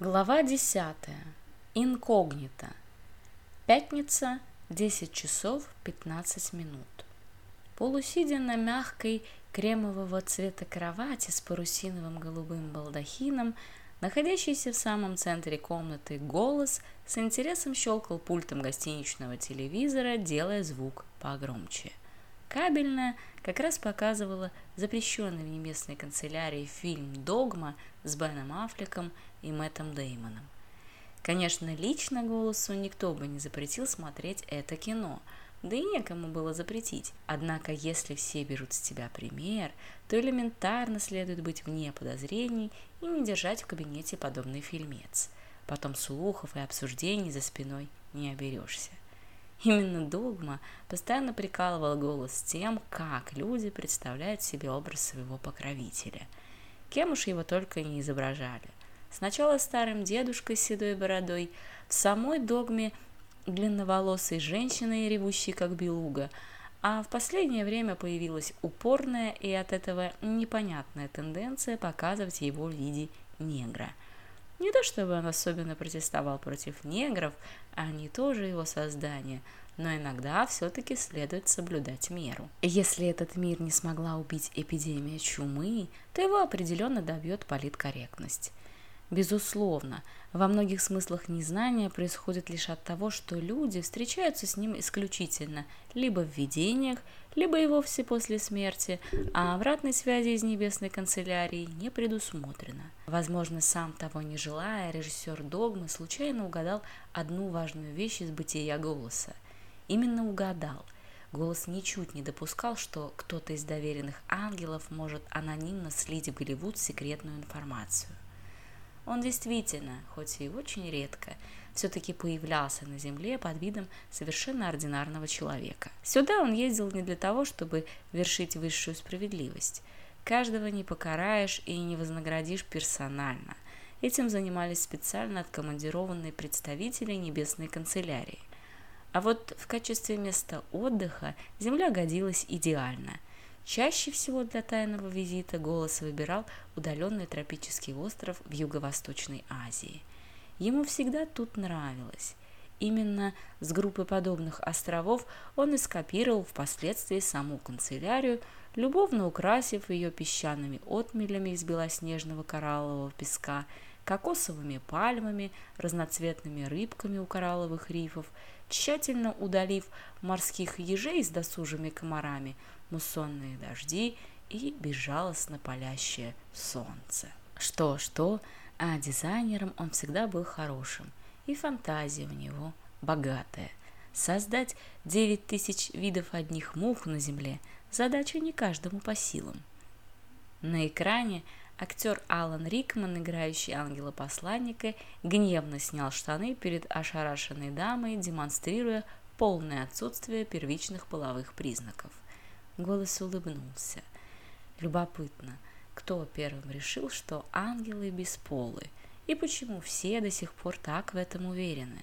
Глава 10. Инкогнито. Пятница, 10 часов 15 минут. Полусидя на мягкой кремового цвета кровати с парусиновым голубым балдахином, находящийся в самом центре комнаты голос с интересом щелкал пультом гостиничного телевизора, делая звук погромче. кабельная как раз показывала запрещенный в небесной канцелярии фильм «Догма» с Беном Аффлеком и Мэттом Деймоном. Конечно, лично голосу никто бы не запретил смотреть это кино, да и некому было запретить. Однако, если все берут с тебя пример, то элементарно следует быть вне подозрений и не держать в кабинете подобный фильмец. Потом слухов и обсуждений за спиной не оберешься. Именно догма постоянно прикалывал голос тем, как люди представляют себе образ своего покровителя. Кем уж его только не изображали. Сначала старым дедушкой с седой бородой, в самой догме длинноволосой женщиной, ревущей как белуга, а в последнее время появилась упорная и от этого непонятная тенденция показывать его в виде негра – не то чтобы он особенно протестовал против негров, они тоже его создание, но иногда все-таки следует соблюдать меру. Если этот мир не смогла убить эпидемия чумы, то его определенно добьет политкорректность. Безусловно, во многих смыслах незнания происходит лишь от того, что люди встречаются с ним исключительно либо в видениях, либо и вовсе после смерти, а обратной связи из небесной канцелярии не предусмотрено. Возможно, сам того не желая, режиссер «Догмы» случайно угадал одну важную вещь из бытия голоса. Именно угадал – Голос ничуть не допускал, что кто-то из доверенных ангелов может анонимно слить в Голливуд секретную информацию. Он действительно, хоть и очень редко, все-таки появлялся на Земле под видом совершенно ординарного человека. Сюда он ездил не для того, чтобы вершить высшую справедливость. Каждого не покараешь и не вознаградишь персонально. Этим занимались специально откомандированные представители Небесной канцелярии. А вот в качестве места отдыха Земля годилась идеально – Чаще всего для тайного визита голос выбирал удаленный тропический остров в Юго-Восточной Азии. Ему всегда тут нравилось. Именно с группы подобных островов он и скопировал впоследствии саму канцелярию, любовно украсив ее песчаными отмелями из белоснежного кораллового песка, кокосовыми пальмами, разноцветными рыбками у коралловых рифов, тщательно удалив морских ежей с досужими комарами – муссонные дожди и безжалостно палящее солнце. Что-что, а дизайнером он всегда был хорошим, и фантазия у него богатая. Создать 9000 видов одних мух на Земле – задача не каждому по силам. На экране актер Алан Рикман, играющий ангела-посланника, гневно снял штаны перед ошарашенной дамой, демонстрируя полное отсутствие первичных половых признаков – голос улыбнулся. Любопытно, кто первым решил, что ангелы бесполы, и почему все до сих пор так в этом уверены.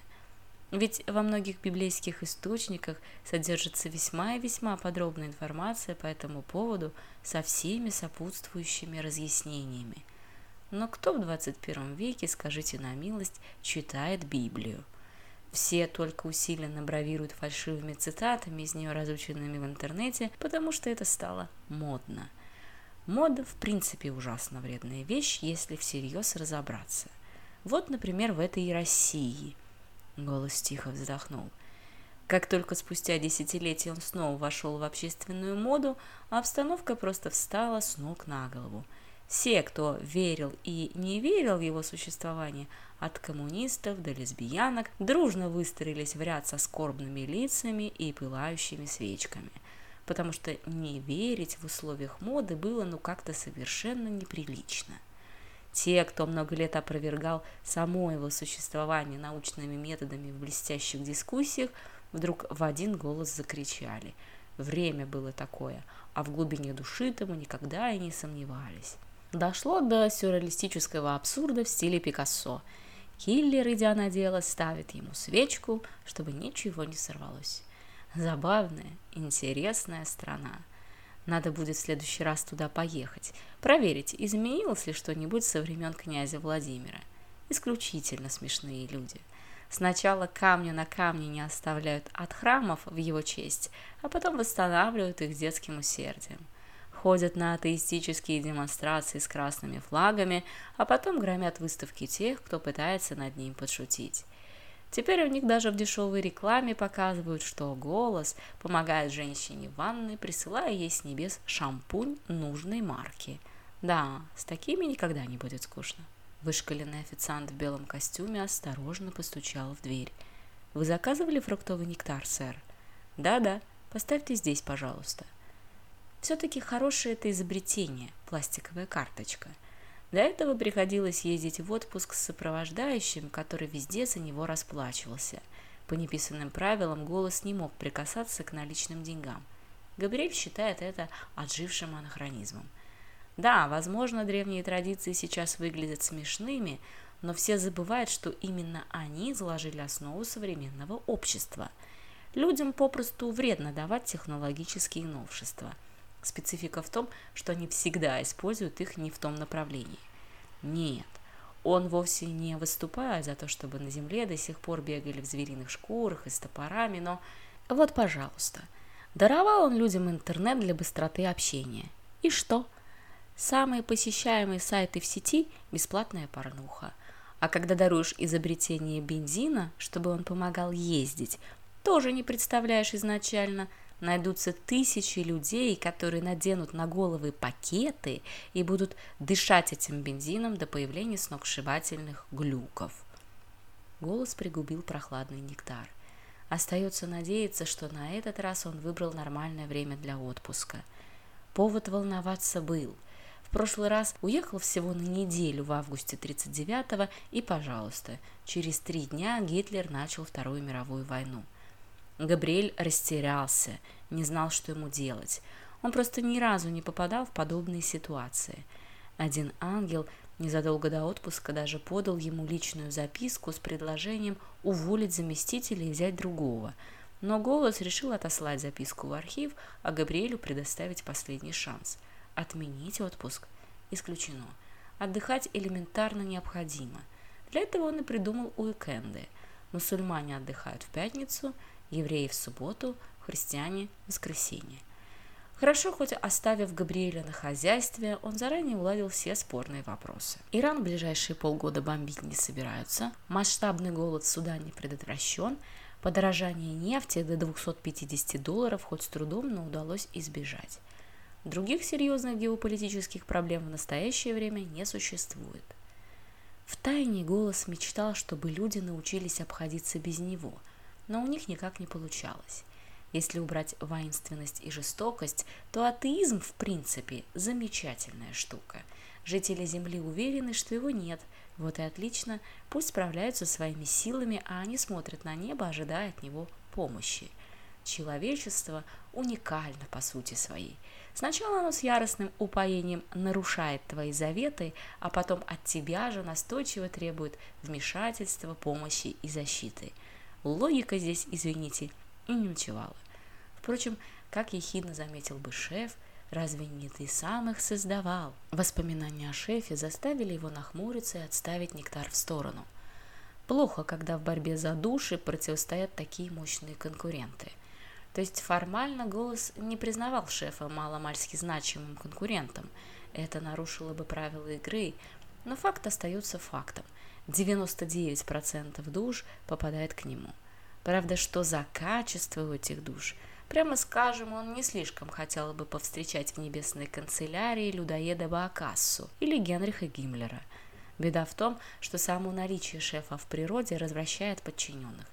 Ведь во многих библейских источниках содержится весьма и весьма подробная информация по этому поводу со всеми сопутствующими разъяснениями. Но кто в 21 веке, скажите на милость, читает Библию? Все только усиленно бравируют фальшивыми цитатами из нее, разученными в интернете, потому что это стало модно. Мода, в принципе, ужасно вредная вещь, если всерьез разобраться. Вот, например, в этой России. Голос тихо вздохнул. Как только спустя десятилетия он снова вошел в общественную моду, обстановка просто встала с ног на голову – все, кто верил и не верил в его существование, от коммунистов до лесбиянок, дружно выстроились в ряд со скорбными лицами и пылающими свечками, потому что не верить в условиях моды было ну как-то совершенно неприлично. Те, кто много лет опровергал само его существование научными методами в блестящих дискуссиях, вдруг в один голос закричали. Время было такое, а в глубине души-то мы никогда и не сомневались дошло до сюрреалистического абсурда в стиле Пикассо. Киллер, идя на дело, ставит ему свечку, чтобы ничего не сорвалось. Забавная, интересная страна. Надо будет в следующий раз туда поехать, проверить, изменилось ли что-нибудь со времен князя Владимира. Исключительно смешные люди. Сначала камня на камне не оставляют от храмов в его честь, а потом восстанавливают их детским усердием ходят на атеистические демонстрации с красными флагами, а потом громят выставки тех, кто пытается над ним подшутить. Теперь у них даже в дешевой рекламе показывают, что голос помогает женщине в ванной, присылая ей с небес шампунь нужной марки. Да, с такими никогда не будет скучно. Вышкаленный официант в белом костюме осторожно постучал в дверь. «Вы заказывали фруктовый нектар, сэр?» «Да-да, поставьте здесь, пожалуйста» все-таки хорошее это изобретение – пластиковая карточка. До этого приходилось ездить в отпуск с сопровождающим, который везде за него расплачивался. По неписанным правилам голос не мог прикасаться к наличным деньгам. Габриэль считает это отжившим анахронизмом. Да, возможно, древние традиции сейчас выглядят смешными, но все забывают, что именно они заложили основу современного общества. Людям попросту вредно давать технологические новшества – специфика в том, что они всегда используют их не в том направлении. Нет, он вовсе не выступает за то, чтобы на земле до сих пор бегали в звериных шкурах и с топорами, но вот, пожалуйста, даровал он людям интернет для быстроты общения. И что? Самые посещаемые сайты в сети – бесплатная порнуха. А когда даруешь изобретение бензина, чтобы он помогал ездить, тоже не представляешь изначально – найдутся тысячи людей, которые наденут на головы пакеты и будут дышать этим бензином до появления сногсшибательных глюков. Голос пригубил прохладный нектар. Остается надеяться, что на этот раз он выбрал нормальное время для отпуска. Повод волноваться был. В прошлый раз уехал всего на неделю в августе 39-го, и, пожалуйста, через три дня Гитлер начал Вторую мировую войну. Габриэль растерялся, не знал, что ему делать. Он просто ни разу не попадал в подобные ситуации. Один ангел незадолго до отпуска даже подал ему личную записку с предложением уволить заместителя и взять другого. Но голос решил отослать записку в архив, а Габриэлю предоставить последний шанс. Отменить отпуск? Исключено. Отдыхать элементарно необходимо. Для этого он и придумал уикенды. Мусульмане отдыхают в пятницу – Евреи в субботу, христиане – в воскресенье. Хорошо, хоть оставив Габриэля на хозяйстве, он заранее уладил все спорные вопросы. Иран в ближайшие полгода бомбить не собираются, масштабный голод в Судане предотвращен, подорожание нефти до 250 долларов хоть с трудом, но удалось избежать. Других серьезных геополитических проблем в настоящее время не существует. В тайне голос мечтал, чтобы люди научились обходиться без него – но у них никак не получалось. Если убрать воинственность и жестокость, то атеизм, в принципе, замечательная штука. Жители Земли уверены, что его нет. Вот и отлично, пусть справляются своими силами, а они смотрят на небо, ожидая от него помощи. Человечество уникально по сути своей. Сначала оно с яростным упоением нарушает твои заветы, а потом от тебя же настойчиво требует вмешательства, помощи и защиты – Логика здесь, извините, и не ночевала. Впрочем, как ехидно заметил бы шеф, разве не ты сам их создавал? Воспоминания о шефе заставили его нахмуриться и отставить нектар в сторону. Плохо, когда в борьбе за души противостоят такие мощные конкуренты. То есть формально голос не признавал шефа маломальски значимым конкурентом. Это нарушило бы правила игры, но факт остается фактом – 99 процентов душ попадает к нему. Правда, что за качество у этих душ? Прямо скажем, он не слишком хотел бы повстречать в небесной канцелярии людоеда Баакассу или Генриха Гиммлера. Беда в том, что само наличие шефа в природе развращает подчиненных.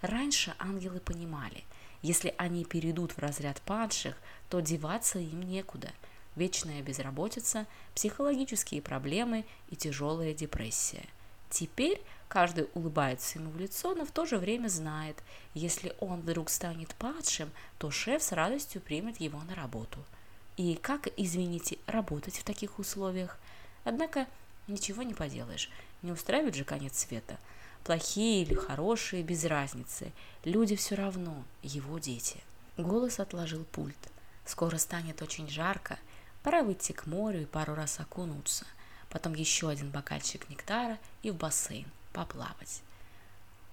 Раньше ангелы понимали, если они перейдут в разряд падших, то деваться им некуда. Вечная безработица, психологические проблемы и тяжелая депрессия – Теперь каждый улыбается ему в лицо, но в то же время знает, если он вдруг станет падшим, то шеф с радостью примет его на работу. И как, извините, работать в таких условиях? Однако ничего не поделаешь, не устраивает же конец света. Плохие или хорошие, без разницы. Люди все равно, его дети. Голос отложил пульт. Скоро станет очень жарко, пора выйти к морю и пару раз окунуться – потом еще один бокальчик нектара и в бассейн поплавать.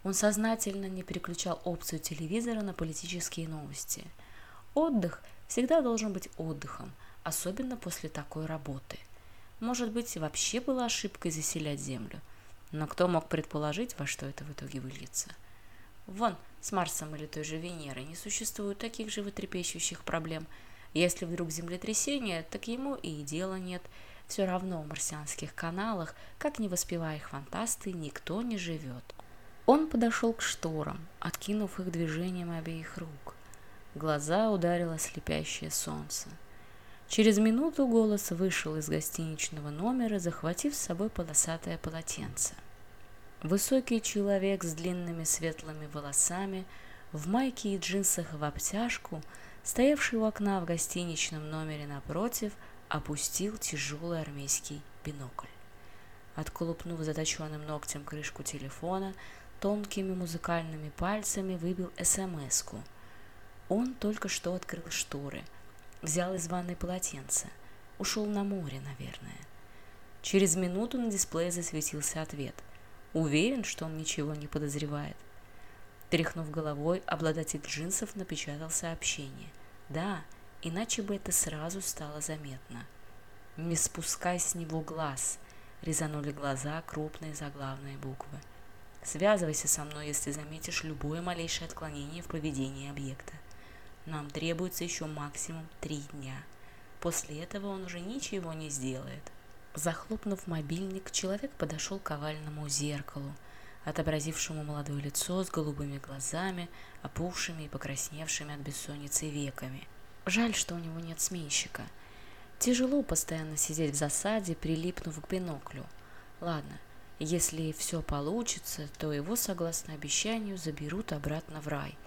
Он сознательно не переключал опцию телевизора на политические новости. Отдых всегда должен быть отдыхом, особенно после такой работы. Может быть, вообще была ошибкой заселять Землю, но кто мог предположить, во что это в итоге выльется? Вон, с Марсом или той же Венерой не существует таких животрепещущих проблем. Если вдруг землетрясение, так ему и дела нет. все равно в марсианских каналах, как не воспевая их фантасты, никто не живет. Он подошел к шторам, откинув их движением обеих рук. Глаза ударило слепящее солнце. Через минуту голос вышел из гостиничного номера, захватив с собой полосатое полотенце. Высокий человек с длинными светлыми волосами, в майке и джинсах в обтяжку, стоявший у окна в гостиничном номере напротив – опустил тяжелый армейский бинокль. отколупнув заточенным ногтем крышку телефона, тонкими музыкальными пальцами выбил смс-ку. Он только что открыл шторы, взял из ванной полотенце, ушел на море, наверное. Через минуту на дисплее засветился ответ. Уверен, что он ничего не подозревает. Тряхнув головой, обладатель джинсов напечатал сообщение. «Да, — иначе бы это сразу стало заметно. «Не спускай с него глаз», — резанули глаза крупные заглавные буквы. Связывайся со мной, если заметишь любое малейшее отклонение в поведении объекта. Нам требуется еще максимум три дня. После этого он уже ничего не сделает. Захлопнув мобильник, человек подошел к овальному зеркалу, отобразившему молодое лицо с голубыми глазами, опухшими и покрасневшими от бессонницы веками. Жаль, что у него нет сменщика. Тяжело постоянно сидеть в засаде, прилипнув к биноклю. Ладно, если все получится, то его, согласно обещанию, заберут обратно в рай.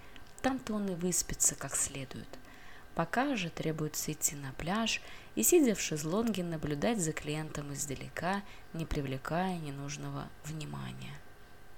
Там-то он и выспится как следует. Пока же требуется идти на пляж и, сидя в шезлонге, наблюдать за клиентом издалека, не привлекая ненужного внимания.